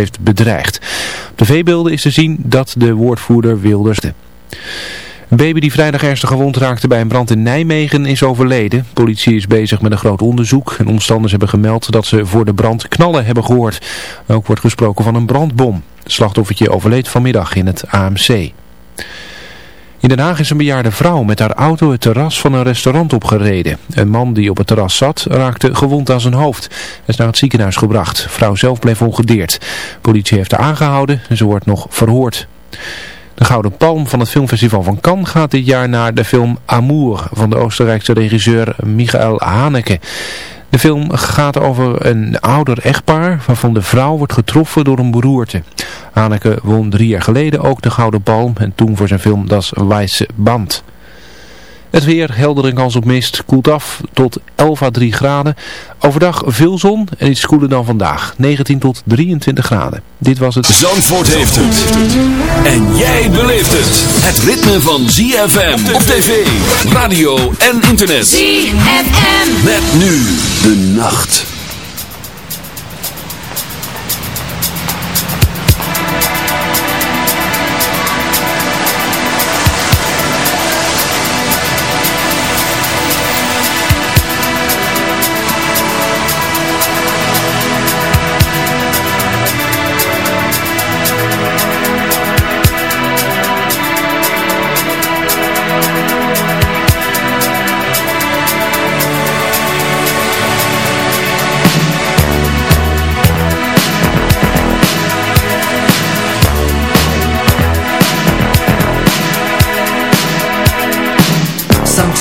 heeft bedreigd. Op tv-beelden is te zien dat de woordvoerder Wilders... Een baby die vrijdag ernstig gewond raakte bij een brand in Nijmegen is overleden. Politie is bezig met een groot onderzoek en omstanders hebben gemeld dat ze voor de brand knallen hebben gehoord. Ook wordt gesproken van een brandbom. Het slachtoffertje overleed vanmiddag in het AMC. In Den Haag is een bejaarde vrouw met haar auto het terras van een restaurant opgereden. Een man die op het terras zat raakte gewond aan zijn hoofd. Hij is naar het ziekenhuis gebracht. De vrouw zelf bleef ongedeerd. Politie heeft haar aangehouden en ze wordt nog verhoord. De Gouden Palm van het filmfestival van Cannes gaat dit jaar naar de film Amour van de Oostenrijkse regisseur Michael Haneke. De film gaat over een ouder echtpaar waarvan de vrouw wordt getroffen door een beroerte. Haneke won drie jaar geleden ook de Gouden Palm en toen voor zijn film Das Weisse Band. Het weer, helder en kans op mist, koelt af tot 11 à 3 graden. Overdag veel zon en iets koeler dan vandaag. 19 tot 23 graden. Dit was het... Zandvoort heeft het. En jij beleeft het. Het ritme van ZFM op tv, radio en internet. ZFM. Met nu de nacht.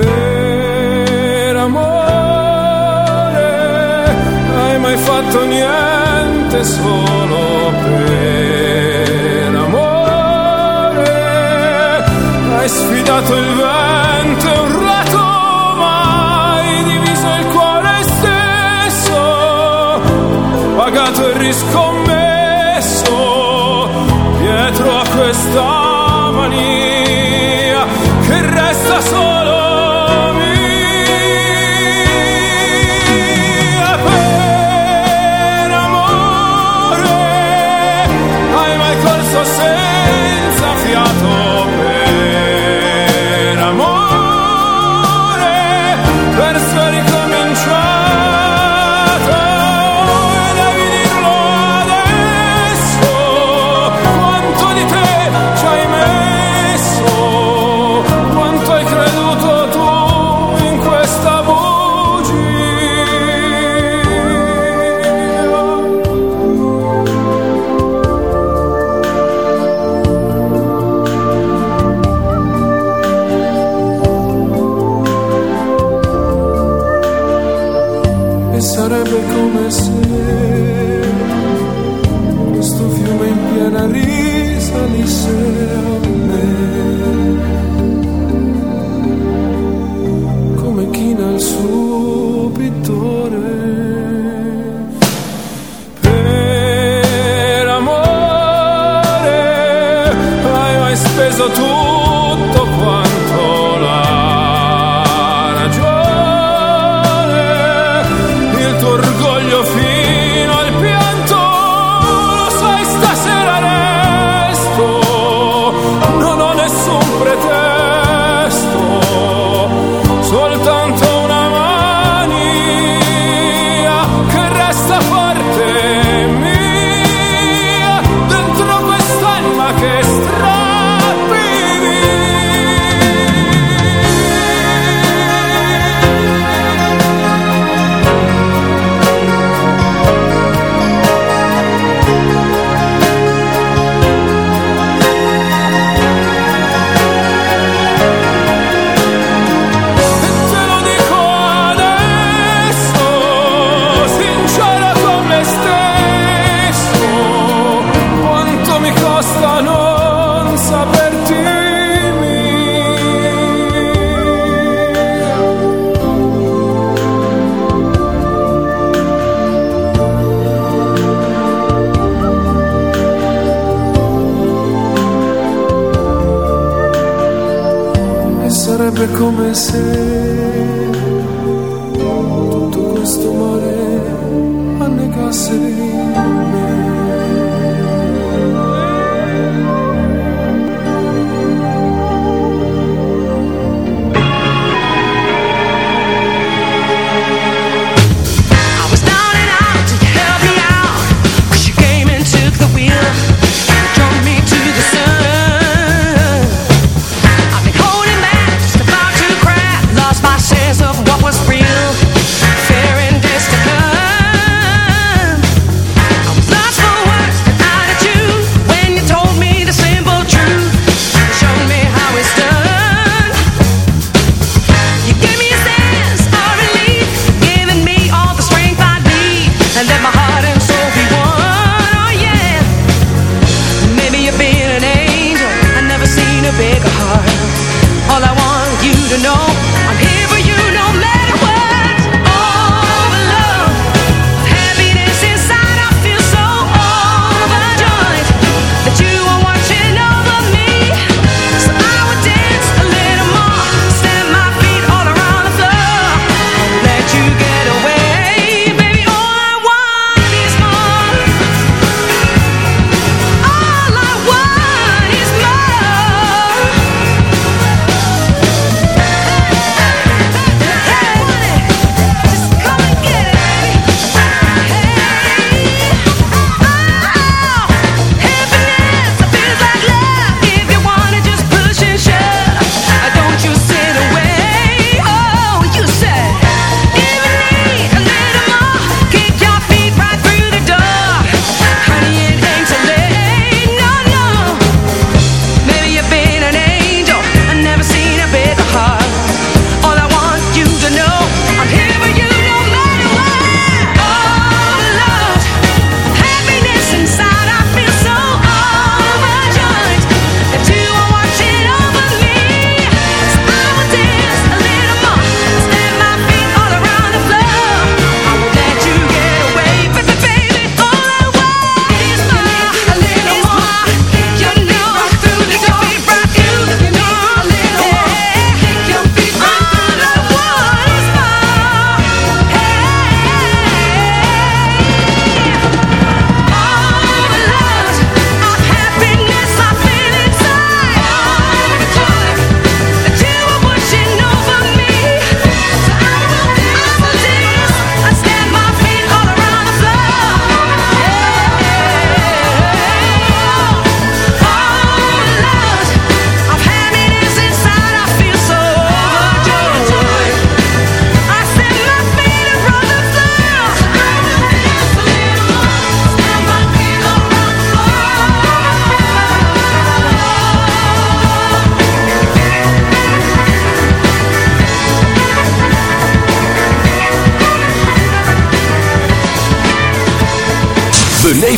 per amore, hai mai fatto niente solo per amore, hai sfidato il vento e un rato, ma hai diviso il cuore stesso, pagato il riscontro.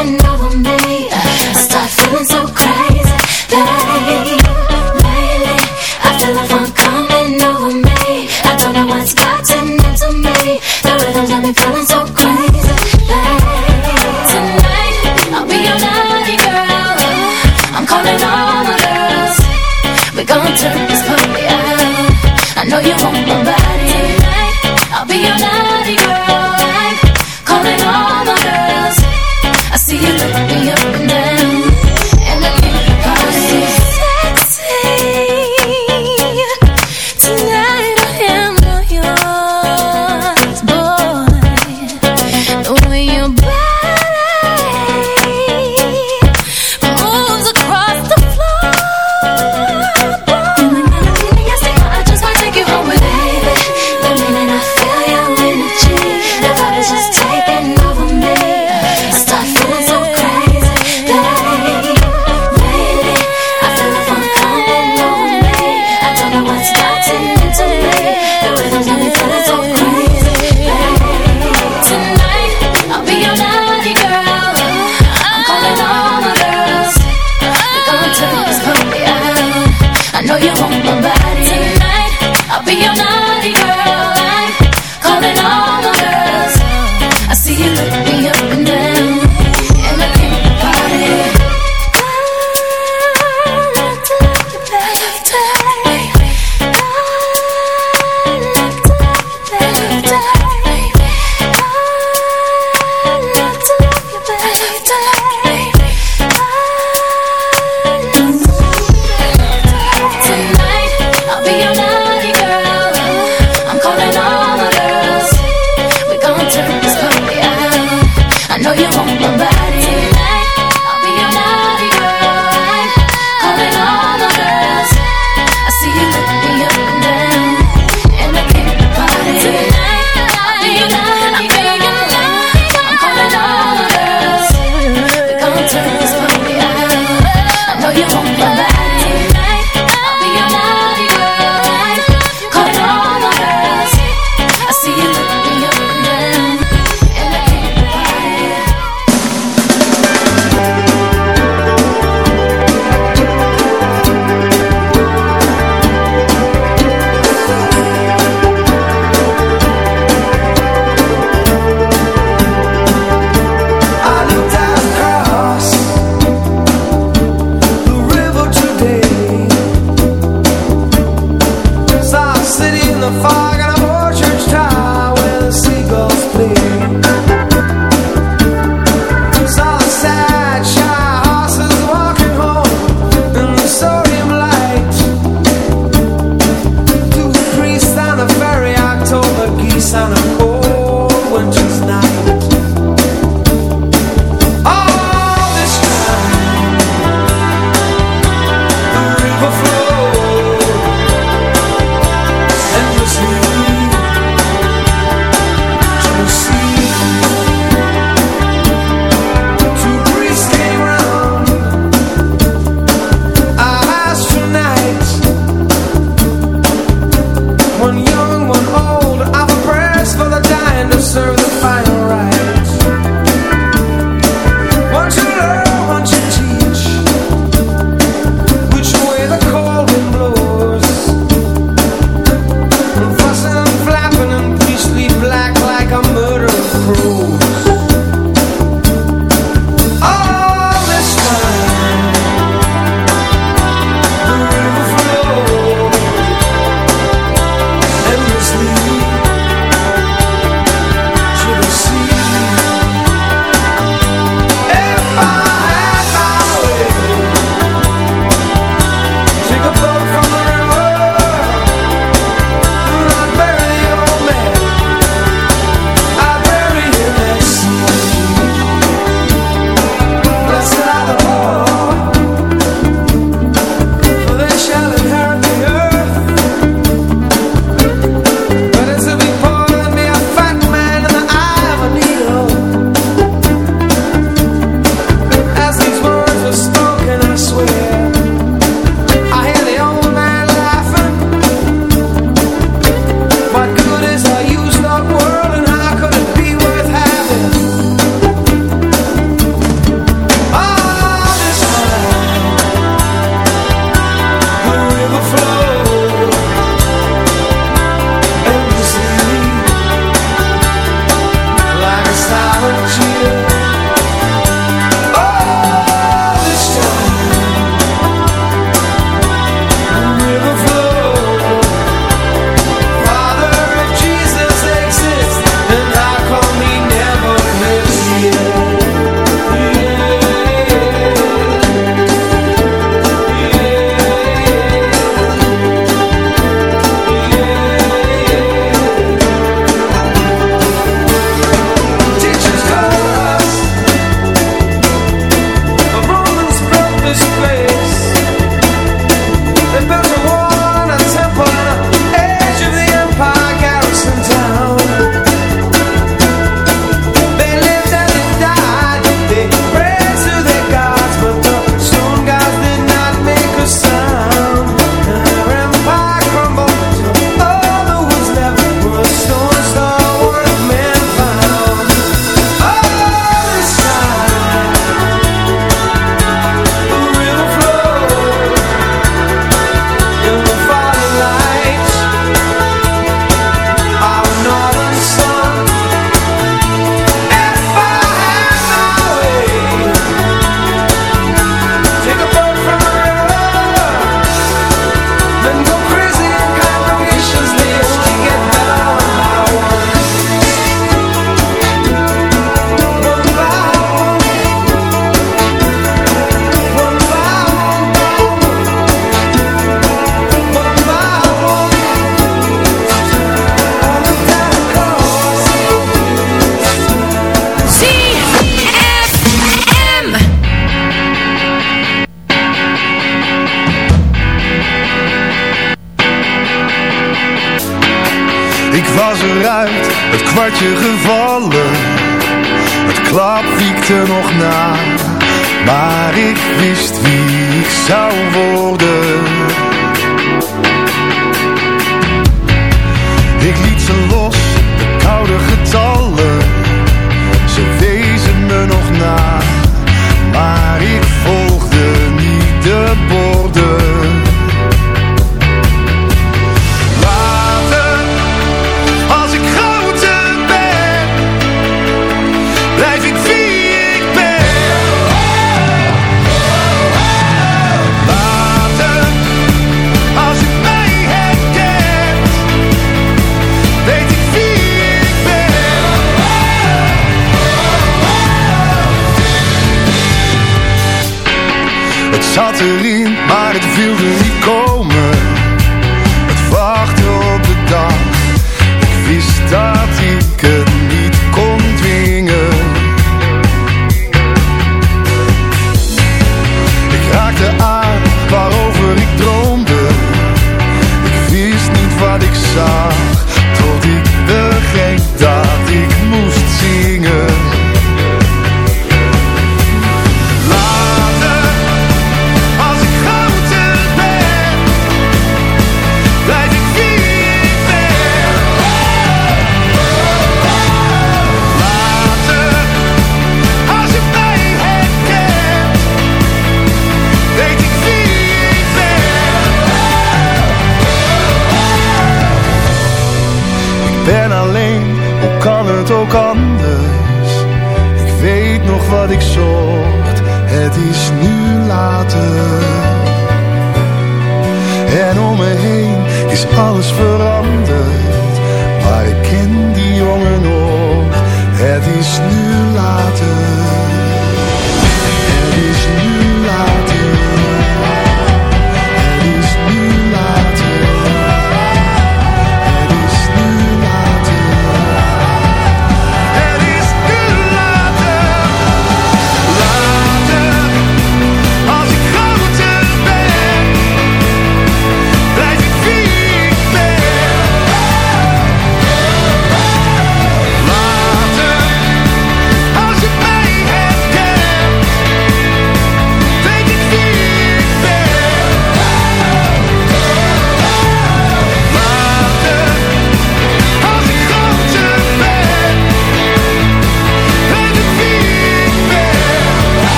and over me. Start feeling so.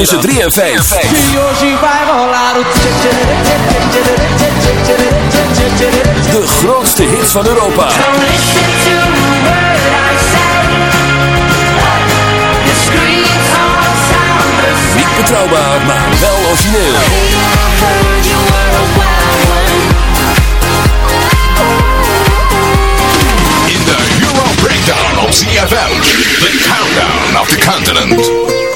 tussen 3 en De grootste hits van Europa. Niet betrouwbaar, maar wel origineel. In de Euro Breakdown op CFL, the countdown of the continent.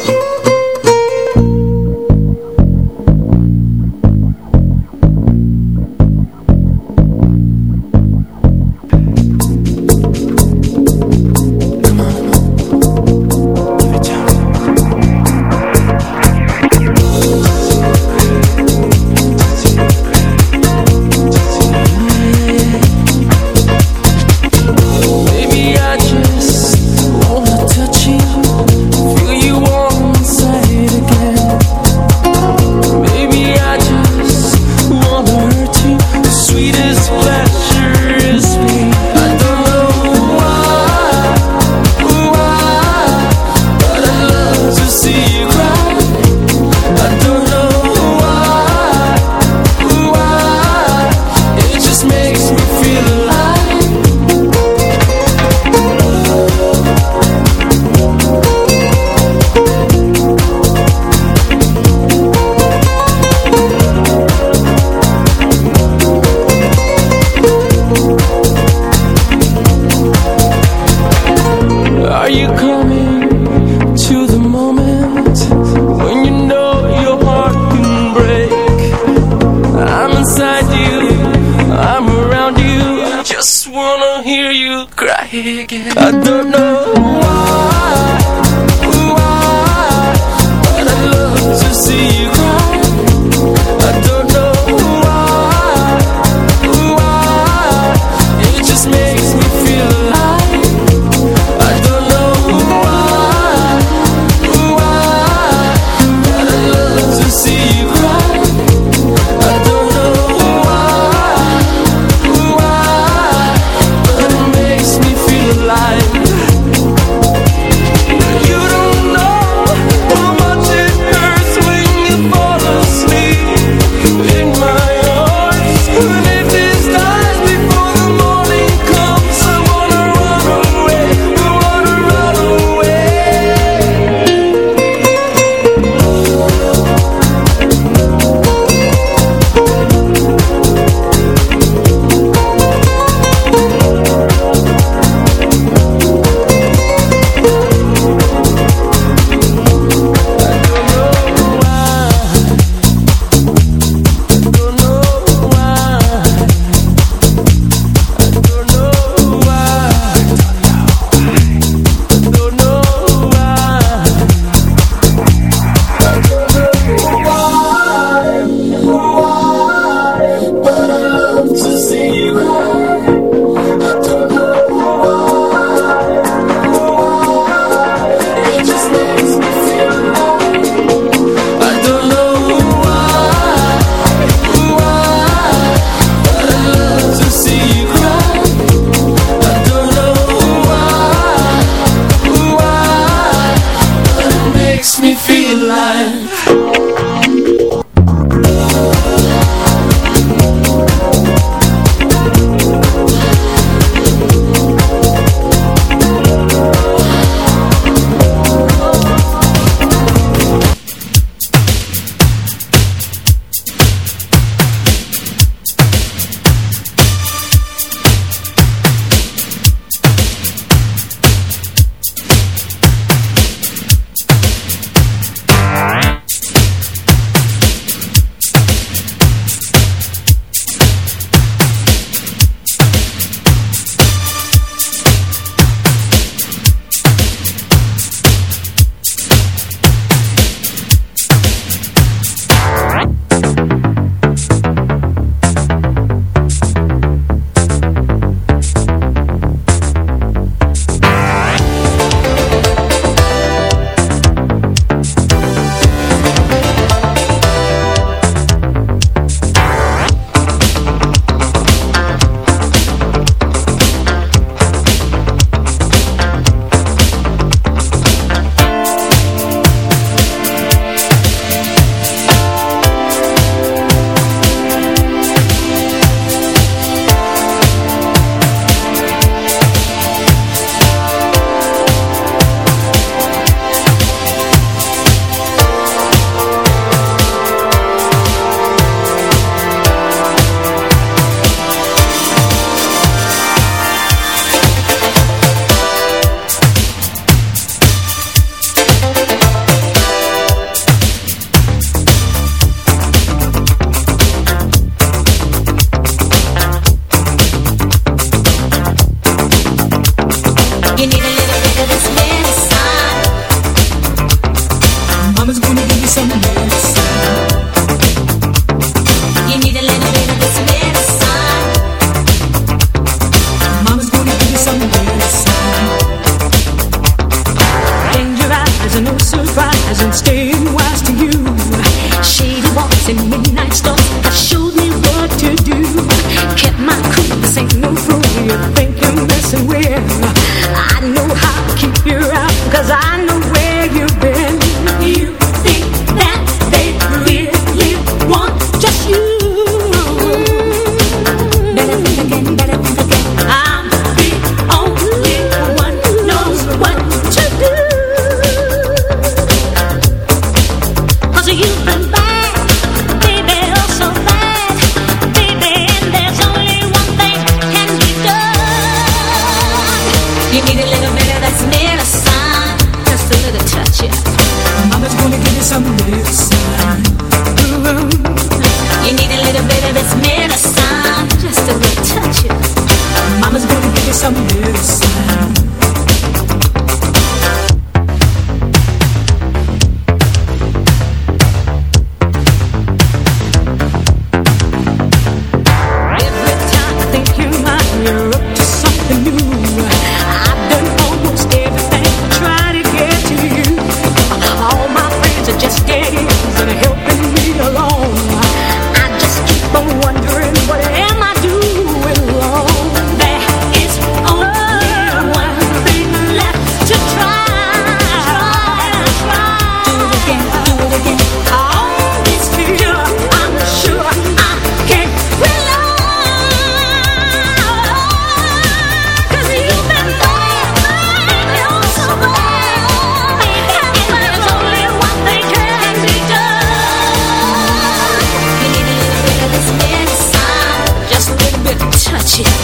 forte.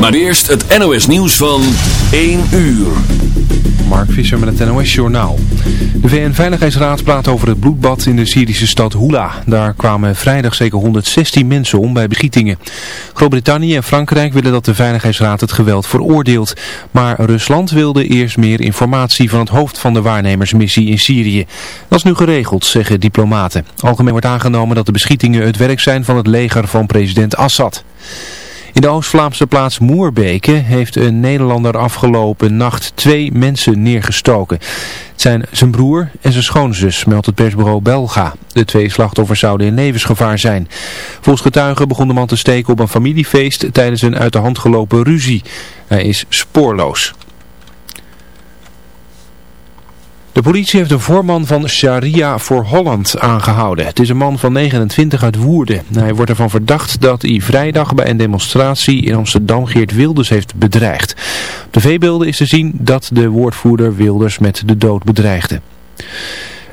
Maar eerst het NOS nieuws van 1 uur. Mark Visser met het NOS Journaal. De VN-veiligheidsraad praat over het bloedbad in de Syrische stad Hula. Daar kwamen vrijdag zeker 116 mensen om bij beschietingen. Groot-Brittannië en Frankrijk willen dat de Veiligheidsraad het geweld veroordeelt. Maar Rusland wilde eerst meer informatie van het hoofd van de waarnemersmissie in Syrië. Dat is nu geregeld, zeggen diplomaten. Algemeen wordt aangenomen dat de beschietingen het werk zijn van het leger van president Assad. In de Oost-Vlaamse plaats Moerbeke heeft een Nederlander afgelopen nacht twee mensen neergestoken. Het zijn zijn broer en zijn schoonzus, meldt het persbureau Belga. De twee slachtoffers zouden in levensgevaar zijn. Volgens getuigen begon de man te steken op een familiefeest tijdens een uit de hand gelopen ruzie. Hij is spoorloos. De politie heeft een voorman van Sharia voor Holland aangehouden. Het is een man van 29 uit Woerden. Hij wordt ervan verdacht dat hij vrijdag bij een demonstratie in Amsterdam Geert Wilders heeft bedreigd. Op tv-beelden is te zien dat de woordvoerder Wilders met de dood bedreigde.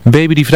Baby die vrij